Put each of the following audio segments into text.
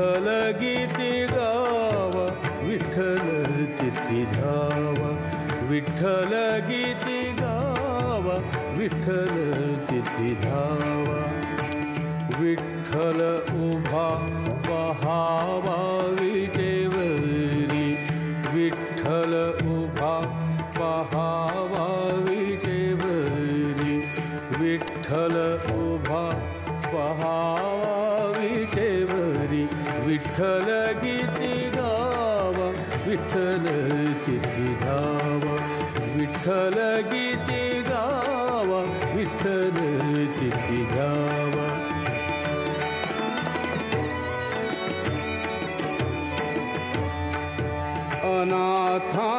विठ्ठल गीती गावा विठ्ठल चित्ती धावा विठ्ठल गीती गावा विठ्ठल चित्ती धावा विठ्ठल उभा पहावा विठ गाव गावा विठलिरावाीति धाव अनाथा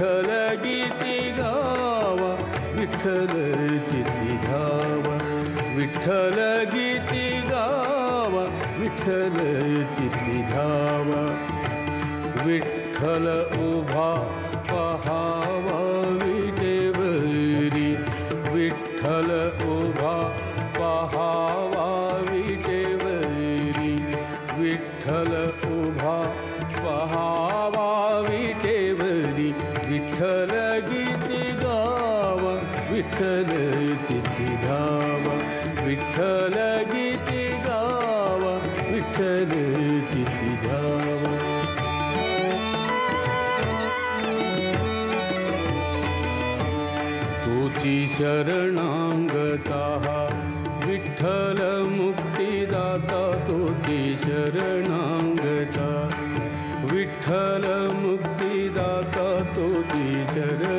विठ्ठल गीती गावा विठ्ठल चिती गावा विठ्ठल गीती गावा विठ्ठल चिती गावा विठ्ठल उभा विठ्ठल ी गावा विट्ठलति सिधागिति गावा विट्ठ दिसिधा शरणता विट्ठल मुक्तिदाता तोति शरणगता विट्ठल मुक्तिदाता तुी शरण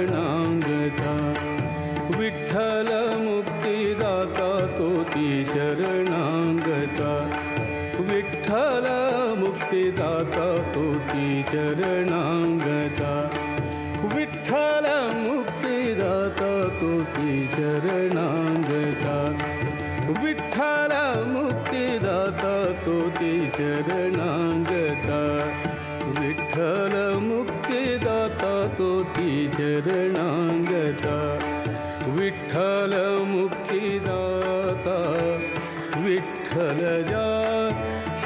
कपुति चरणांगता विठ्ठल मुक्तिदाता तुति चरणांगता विठ्ठल मुक्तिदाता तुति शरणांगता विठ्ठल मुक्तिदाता तुति चरणांगता विठ्ठल मुक्तिदाता विठल जा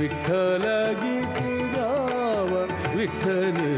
विठ्ठल गीत गाव विठ्ठल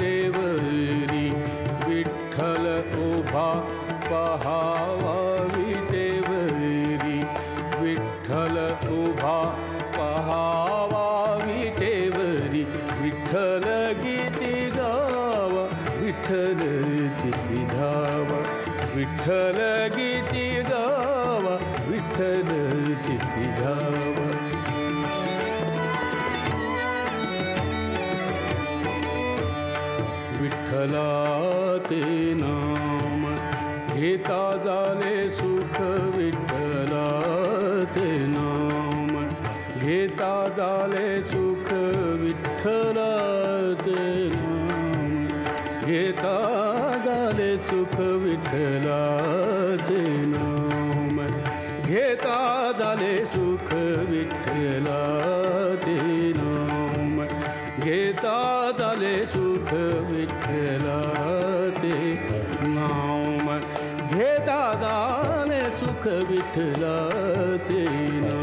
विठ्ठल गीति गावा विठ्ठल चिति गावा विठ्ठला नाम घेता झाले सुख विठ्ठला नाम घेता जाले सुख सुख विठला देना मैं घेता दाले सुख विठला देना मैं घेता दाले सुख विठला नाम मैं घेता दाने सुख विठला देना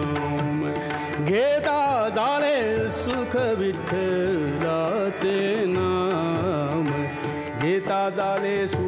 मैं घेता दाने सुख विठला नाम गीता दाले सु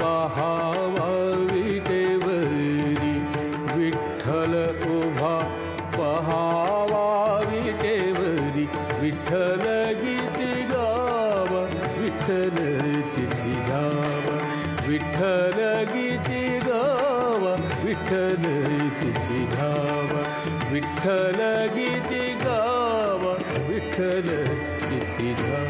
पहावा विटेवरी विठ्ठल उभा पहावा विटेवरी विठ्ठल गीती गावा विठ्ठल चिती गावा विठ्ठल गीती गावा विठ्ठल चिती गावा विठ्ठल गीती गावा विठ्ठल चिती गावा